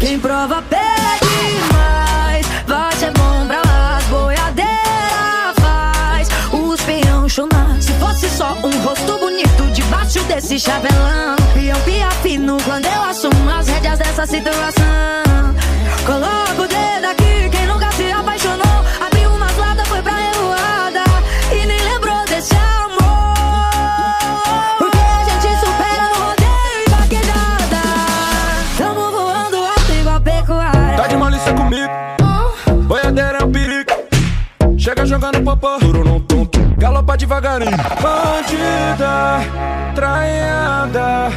Quem prova pede mais, vai ser bom pra lá. Boiadeira faz os peão chonar. Se fosse só um rosto bonito debaixo desse chapelão, peão pia fino quando eu assumo as rédeas dessa situação. Comigo, boiadeira é um perigo. Chega jogando popô, duro não tonto, galopa devagarinho. Bandida, traiada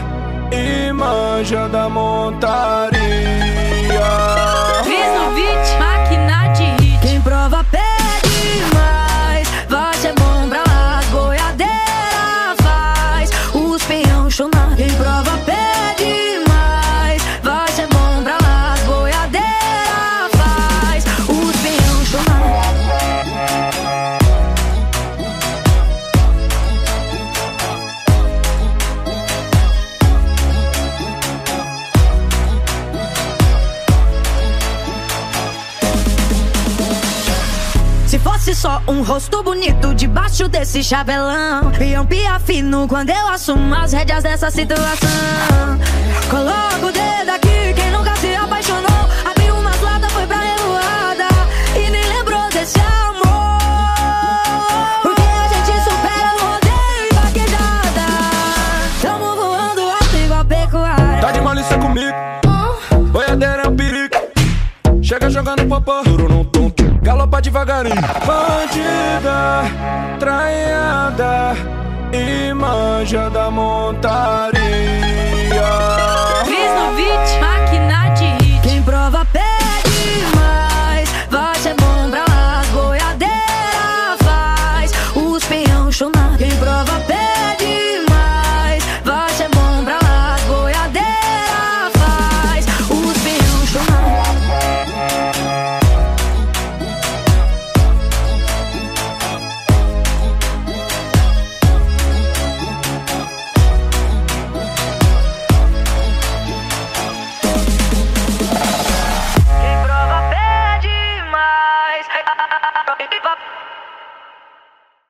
e manja da montaria. Fosse só um rosto bonito debaixo desse chapelão Pião pia fino quando eu assumo as rédeas dessa situação. Coloco o dedo aqui, quem nunca se apaixonou? Abriu umas latas, foi pra revoada E nem lembrou desse amor. Porque a gente supera no rodeio e vaquejada? Tamo voando alto igual pecuária. Tá de malícia comigo, boiadeira é um perigo. Chega jogando popô, duro não tonto, galopa devagarinho. Bandida, traiada e manja da montaria.